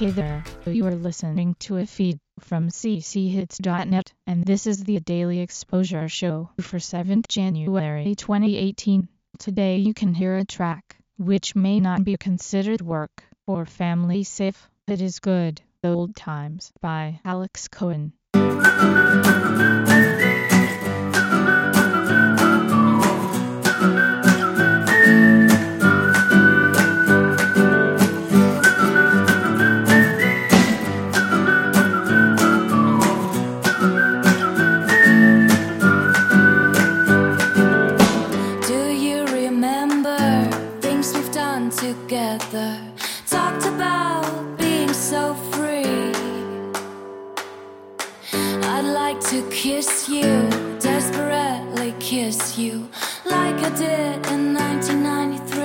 Hey there, you are listening to a feed from cchits.net, and this is the Daily Exposure Show for 7th January 2018. Today you can hear a track, which may not be considered work or family safe. It is good, old times by Alex Cohen. Together? Talked about being so free. I'd like to kiss you, desperately kiss you, like I did in 1993.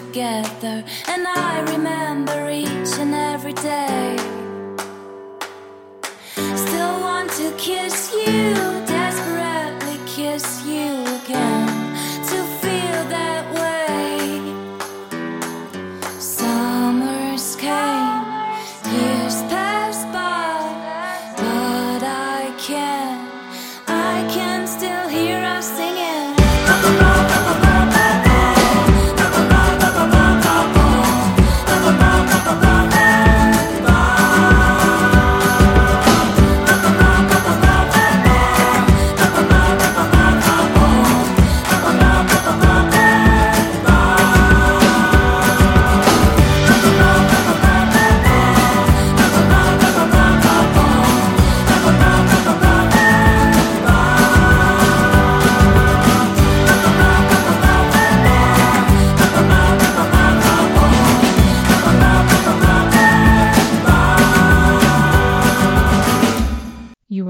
Together, and I remember each and every day. Still want to kiss you, desperately kiss you again,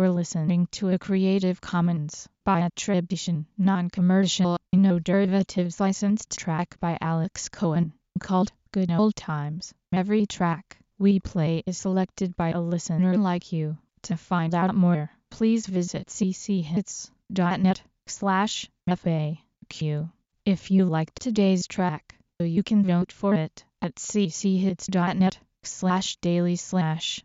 were listening to a Creative Commons by attribution, non-commercial, no derivatives licensed track by Alex Cohen, called Good Old Times. Every track we play is selected by a listener like you. To find out more, please visit cchits.net slash FAQ. If you liked today's track, you can vote for it at cchits.net slash daily slash